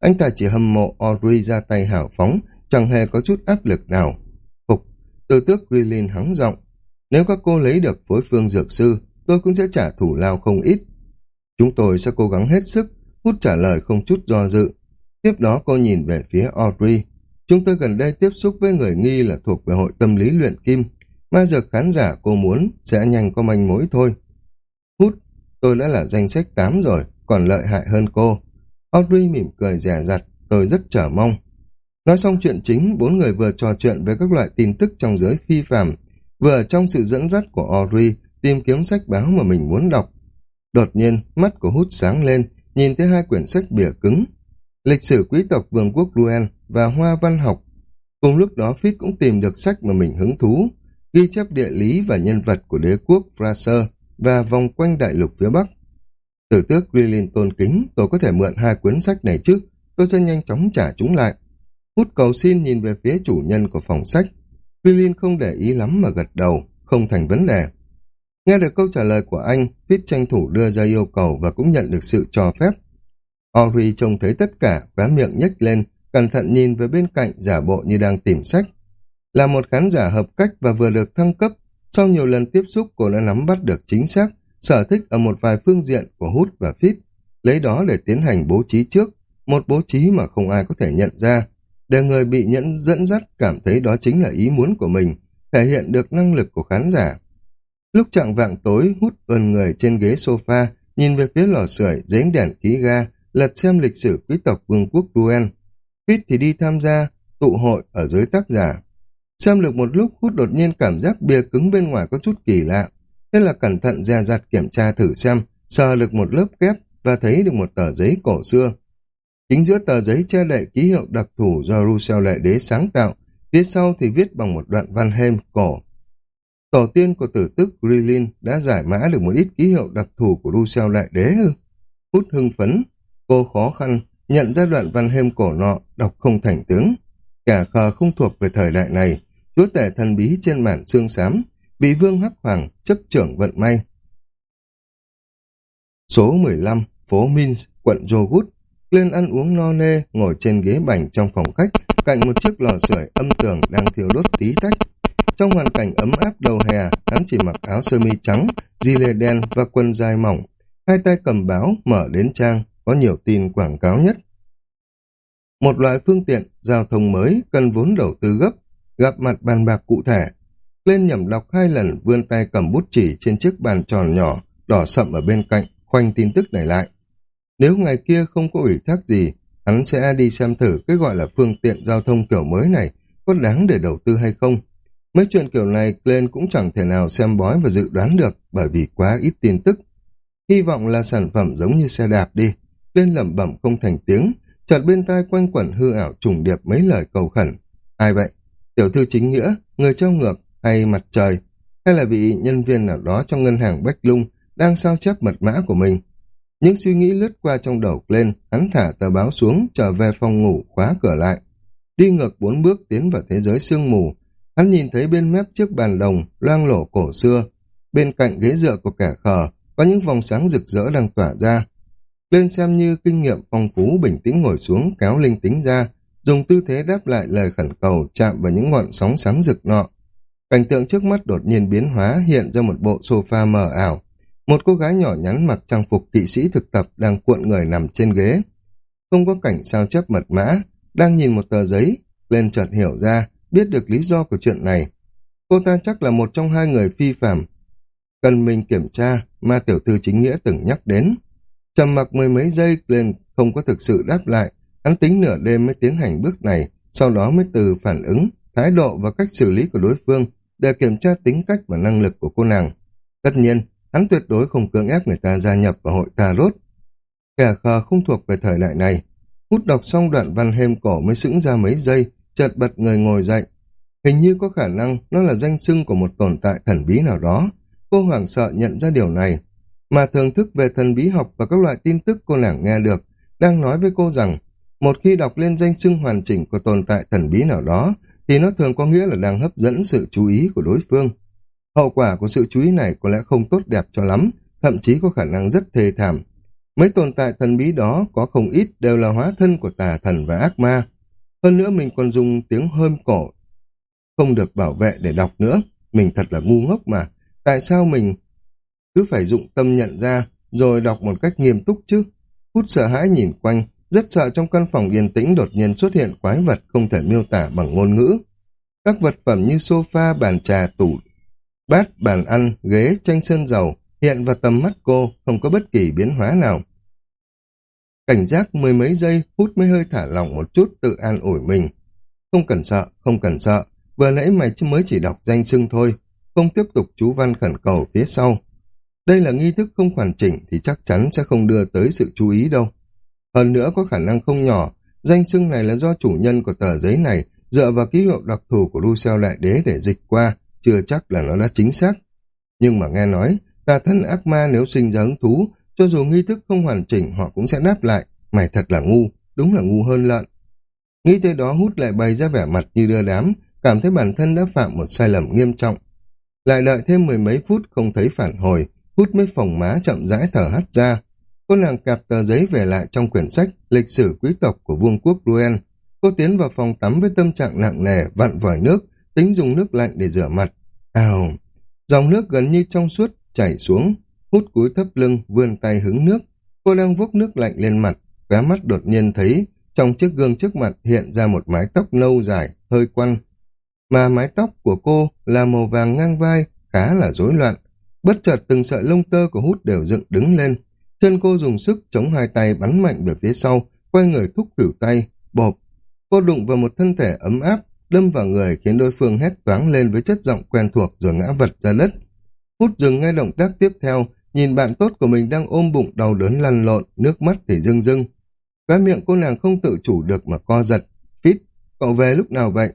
Speaker 1: Anh ta chỉ hâm mộ Audrey ra tay hào phóng, chẳng hề có chút áp lực nào. Phục, tử tước Grilin hắng giọng. Nếu các cô lấy được phối phương dược sư, tôi cũng sẽ trả thủ lao không ít. Chúng tôi sẽ cố gắng hết sức, hút trả lời không chút do dự. Tiếp đó cô nhìn về phía Audrey. Chúng tôi gần đây tiếp xúc với người nghi là thuộc về hội tâm lý luyện kim. Ma dược khán giả cô muốn sẽ nhanh có manh mối thôi. Hút, tôi đã là danh sách 8 rồi, còn lợi hại hơn cô. Audrey mỉm cười rẻ rặt, tôi rất chờ mong. Nói xong chuyện chính, bốn người vừa trò chuyện về các loại tin tức trong giới phi phạm, vừa trong sự dẫn dắt của Audrey tìm kiếm sách báo mà mình muốn đọc. Đột nhiên, mắt của hút sáng lên, nhìn thấy hai quyển sách bìa cứng. Lịch sử quý tộc vương quốc Luen và Hoa văn học. Cùng lúc đó Fitz cũng tìm được sách mà mình hứng thú, ghi chép địa lý và nhân vật của đế quốc Fraser và vòng quanh đại lục phía Bắc. Tử tước Grilin tôn kính, tôi có thể mượn hai cuốn sách này chứ, tôi sẽ nhanh chóng trả chúng lại. Hút cầu xin nhìn về phía chủ nhân của phòng sách. Grilin không để ý lắm mà gật đầu, không thành vấn đề. Nghe được câu trả lời của anh, Pete tranh thủ đưa ra yêu cầu và cũng nhận được sự cho phép. Ori trông thấy tất cả, khóe miệng nhếch lên, cẩn thận nhìn về bên cạnh giả bộ như đang tìm sách. Là một khán giả hợp cách và vừa được thăng cấp, sau nhiều lần tiếp xúc cô đã nắm bắt được chính xác sở thích ở một vài phương diện của hút và fit, lấy đó để tiến hành bố trí trước, một bố trí mà không ai có thể nhận ra, để người bị nhẫn dẫn dắt cảm thấy đó chính là ý muốn của mình, thể hiện được năng lực của khán giả. Lúc trạng vạng tối, hút ơn người trên ghế sofa, nhìn về phía lò sưởi, giấy đèn khí ga, lật xem lịch sử quý tộc vương quốc Ruen. Fit thì đi tham gia tụ hội ở dưới tác giả. Xem được một lúc, hút đột nhiên cảm giác bìa cứng bên ngoài có chút kỳ lạ. Thế là cẩn thận dè dặt kiểm tra thử xem, sờ được một lớp kép và thấy được một tờ giấy cổ xưa. Chính giữa tờ giấy che đậy ký hiệu đặc thù do Rousseau Lệ Đế sáng tạo, phía sau thì viết bằng một đoạn văn hêm cổ. Tổ tiên của tử tức Grilin đã giải mã được một ít ký hiệu đặc thù của Rousseau Lệ Đế ư. Hút hưng phấn, cô khó khăn, nhận ra đoạn văn hêm cổ nọ, đọc không thành tướng. Cả khờ không thuộc về thời đại này, chúa tể thần bí trên màn xương xám, bị vương hắc hoàng chấp trưởng vận may. Số 15, phố Minsk, quận Jogut, lên ăn uống no nê, ngồi trên ghế bành trong phòng khách, cạnh một chiếc lò sưởi âm tường đang thiêu đốt tí tách. Trong hoàn cảnh ấm áp đầu hè, hắn chỉ mặc áo sơ mi trắng, di lê đen và quần dài mỏng. Hai tay cầm báo, mở đến trang, có nhiều tin quảng cáo nhất. Một loại phương tiện, giao thông mới, cần vốn đầu tư gấp, gặp mặt bàn bạc cụ thể. Lên nhẩm đọc hai lần vươn tay cầm bút chỉ trên chiếc bàn tròn nhỏ, đỏ sậm ở bên cạnh, khoanh tin tức này lại. Nếu ngày kia không có ủy thác gì, hắn sẽ đi xem thử cái gọi là phương tiện giao thông kiểu mới này có đáng để đầu tư hay không. Mấy chuyện kiểu này Glenn cũng chẳng thể nào xem bói và dự đoán được bởi vì quá ít tin tức. Hy vọng là sản phẩm giống như xe đạp đi. Glenn lẩm bẩm không thành tiếng, chợt bên tai quanh quẩn hư ảo trùng điệp mấy lời cầu khẩn. Ai vậy? Tiểu thư chính nghĩa, người treo ngược, hay mặt trời, hay là vị nhân viên nào đó trong ngân hàng Bách Lung đang sao chép mật mã của mình. Những suy nghĩ lướt qua trong đầu lên, hắn thả tờ báo xuống, trở về phòng ngủ, khóa cửa lại. Đi ngược bốn bước tiến vào thế giới sương mù, hắn nhìn thấy bên mép chiếc bàn đồng, loang lổ cổ xưa. Bên cạnh ghế dựa của kẻ khờ, có những vòng sáng rực rỡ đang tỏa ra. Lên xem như kinh nghiệm phong phú bình tĩnh ngồi xuống kéo linh tính ra, dùng tư thế đáp lại lời khẩn cầu chạm vào những ngọn sóng sáng rực nọ. Cảnh tượng trước mắt đột nhiên biến hóa hiện ra một bộ sofa mờ ảo. Một cô gái nhỏ nhắn mặc trang phục kỵ sĩ thực tập đang cuộn người nằm trên ghế. Không có cảnh sao chép mật mã, đang nhìn một tờ giấy, lên chợt hiểu ra, biết được lý do của chuyện này. Cô ta chắc là một trong hai người phi phạm. Cần mình kiểm tra mà tiểu thư chính nghĩa từng nhắc đến. Trầm mặc mười mấy giây lên không có thực sự đáp lại, hắn tính nửa đêm mới tiến hành bước này, sau đó mới từ phản ứng, thái độ và cách xử lý của đối phương để kiểm tra tính cách và năng lực của cô nàng. Tất nhiên, hắn tuyệt đối không cưỡng ép người ta gia nhập vào hội Tarot. Kẻ khờ không thuộc về thời đại này. Hút đọc xong đoạn văn hêm cổ mới sững ra mấy giây, chợt bật người ngồi dậy. Hình như có khả năng nó là danh xưng của một tồn tại thần bí nào đó. Cô hoảng sợ nhận ra điều này. Mà thưởng thức về thần bí học và các loại tin tức cô nàng nghe được, đang nói với cô rằng, một khi đọc lên danh xưng hoàn chỉnh của tồn tại thần bí nào đó, thì nó thường có nghĩa là đang hấp dẫn sự chú ý của đối phương. Hậu quả của sự chú ý này có lẽ không tốt đẹp cho lắm, thậm chí có khả năng rất thê thảm. Mấy tồn tại thần bí đó có không ít đều là hóa thân của tà thần và ác ma. Hơn nữa mình còn dùng tiếng hơm cổ, không được bảo vệ để đọc nữa. Mình thật là ngu ngốc mà. Tại sao mình cứ phải dụng tâm nhận ra rồi đọc một cách nghiêm túc chứ? Hút sợ hãi nhìn quanh, rất sợ trong căn phòng yên tĩnh đột nhiên xuất hiện quái vật không thể miêu tả bằng ngôn ngữ. Các vật phẩm như sofa, bàn trà, tủ, bát, bàn ăn, ghế, tranh sơn dầu hiện vào tầm mắt cô không có bất kỳ biến hóa nào. Cảnh giác mười mấy giây, hút mới hơi thả lỏng một chút tự an ủi mình. Không cần sợ, không cần sợ, vừa nãy mày mới chỉ đọc danh xưng thôi, không tiếp tục chú văn khẩn cầu phía sau. Đây là nghi thức không hoàn chỉnh thì chắc chắn sẽ không đưa tới sự chú ý đâu. Hơn nữa có khả năng không nhỏ, danh xưng này là do chủ nhân của tờ giấy này dựa vào ký hiệu đặc thù của Lucel Đại Đế để dịch qua, chưa chắc là nó đã chính xác. Nhưng mà nghe nói, tà thân ác ma nếu sinh ra hứng thú, cho dù nghi thức không hoàn chỉnh họ cũng sẽ đáp lại, mày thật là ngu, đúng là ngu hơn lợn. Nghĩ tới đó hút lại bày ra vẻ mặt như đưa đám, cảm thấy bản thân đã phạm một sai lầm nghiêm trọng. Lại đợi thêm mười mấy phút không thấy phản hồi, hút mới phồng má chậm rãi thở hắt ra. Cô nàng cạp tờ giấy về lại trong quyển sách Lịch sử quý tộc của vương quốc Ruen. Cô tiến vào phòng tắm với tâm trạng nặng nề, vặn vòi nước, tính dùng nước lạnh để rửa mặt. Ào! Dòng nước gần như trong suốt, chảy xuống, hút cúi thấp lưng, vươn tay hứng nước. Cô đang vốc nước lạnh lên mặt, khóe mắt đột nhiên thấy trong chiếc gương trước mặt hiện ra một mái tóc nâu dài, hơi quăn. Mà mái tóc của cô là màu vàng ngang vai, khá là rối loạn. Bất chợt từng sợi lông tơ của hút đều dựng đứng lên. Chân cô dùng sức chống hai tay bắn mạnh về phía sau, quay người thúc khỉu tay, bộp. Cô đụng vào một thân thể ấm áp, đâm vào người khiến đối phương hét toáng lên với chất giọng quen thuộc rồi ngã vật ra đất. Hút dừng ngay động tác tiếp theo, nhìn bạn tốt của mình đang ôm bụng đau đớn lăn lộn, nước mắt thì rưng rưng. Cái miệng cô nàng không tự chủ được mà co giật. Phít, cậu về lúc nào vậy?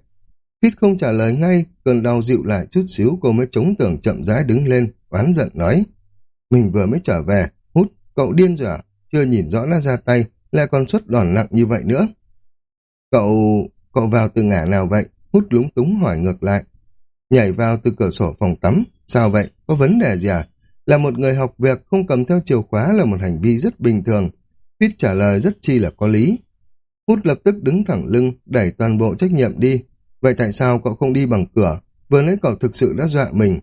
Speaker 1: Phít không trả lời ngay, cơn đau dịu lại chút xíu cô mới chống tưởng chậm rãi đứng lên, oán giận nói. Mình vừa mới trở về, cậu điên rồi à? Chưa nhìn rõ đã ra tay, lại còn xuất đòn nặng như vậy nữa. Cậu... cậu vào từ ngả nào vậy? Hút lúng túng hỏi ngược lại. Nhảy vào từ cửa sổ phòng tắm. Sao vậy? Có vấn đề gì à? Là một người học việc không cầm theo chìa khóa là một hành vi rất bình thường. Pít trả lời rất chi là có lý. Hút lập tức đứng thẳng lưng, đẩy toàn bộ trách nhiệm đi. Vậy tại sao cậu không đi bằng cửa? Vừa nãy cậu thực sự đã dọa mình.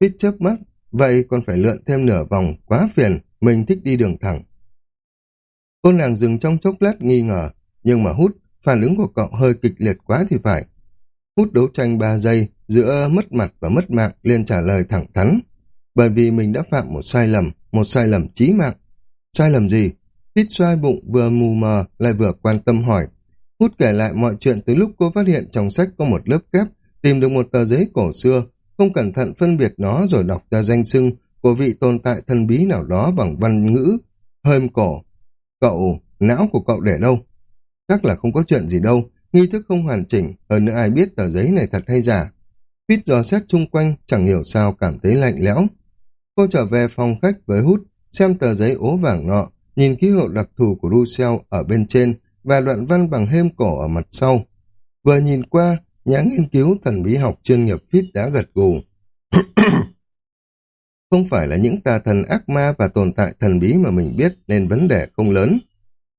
Speaker 1: Pít chớp mắt, vậy còn phải lượn thêm nửa vòng, quá phiền, mình thích đi đường thẳng. Cô nàng dừng trong chốc lát nghi ngờ, nhưng mà hút, phản ứng của cậu hơi kịch liệt quá thì phải. Hút đấu tranh 3 giây, giữa mất mặt và mất mạng liền trả lời thẳng thắn. Bởi vì mình đã phạm một sai lầm, một sai lầm chí mạng. Sai lầm gì? Hít xoay bụng vừa mù mờ lại vừa quan tâm hỏi. Hút kể lại mọi chuyện từ lúc cô phát hiện trong sách có một lớp kép, tìm được một tờ giấy cổ xưa, không cẩn thận phân biệt nó rồi đọc ra danh xưng của vị tồn tại thần bí nào đó bằng văn ngữ, hơm cổ. Cậu, não của cậu để đâu? Chắc là không có chuyện gì đâu, nghi thức không hoàn chỉnh, hơn nữa ai biết tờ giấy này thật hay giả. Pít dò xét chung quanh, chẳng hiểu sao cảm thấy lạnh lẽo. Cô trở về phòng khách với hút, xem tờ giấy ố vàng nọ, nhìn ký hiệu đặc thù của Russell ở bên trên và đoạn văn bằng hêm cổ ở mặt sau. Vừa nhìn qua, nhà nghiên cứu thần bí học chuyên nghiệp Pít đã gật gù. không phải là những tà thần ác ma và tồn tại thần bí mà mình biết nên vấn đề không lớn.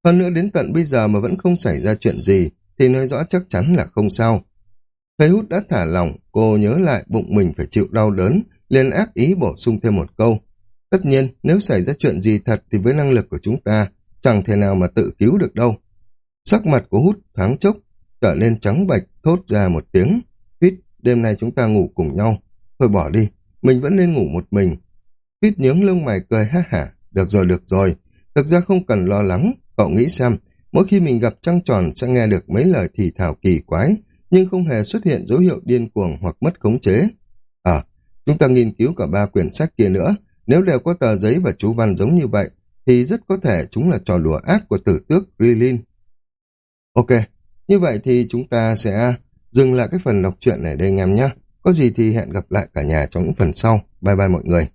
Speaker 1: Hơn nữa đến tận bây giờ mà vẫn không xảy ra chuyện gì thì nói rõ chắc chắn là không sao. Thầy hút đã thả lỏng, cô nhớ lại bụng mình phải chịu đau đớn, liền ác ý bổ sung thêm một câu. Tất nhiên, nếu xảy ra chuyện gì thật thì với năng lực của chúng ta, chẳng thể nào mà tự cứu được đâu. Sắc mặt của hút thoáng chốc, trở nên trắng bạch, thốt ra một tiếng. Hít, đêm nay chúng ta ngủ cùng nhau. Thôi bỏ đi, mình vẫn nên ngủ một mình. Hít nhướng lông mày cười ha hả, được rồi được rồi. Thực ra không cần lo lắng, cậu nghĩ xem, mỗi khi mình gặp trăng tròn sẽ nghe được mấy lời thì thảo kỳ quái, nhưng không hề xuất hiện dấu hiệu điên cuồng hoặc mất khống chế. À, chúng ta nghiên cứu cả ba quyển sách kia nữa, nếu đều có tờ giấy và chú văn giống như vậy, thì rất có thể chúng là trò lùa ác của tử tước Rilin. Ok, như vậy thì chúng ta sẽ dừng lại cái phần đọc truyện này đây anh em nhé. Có gì thì hẹn gặp lại cả nhà trong những phần sau. Bye bye mọi người.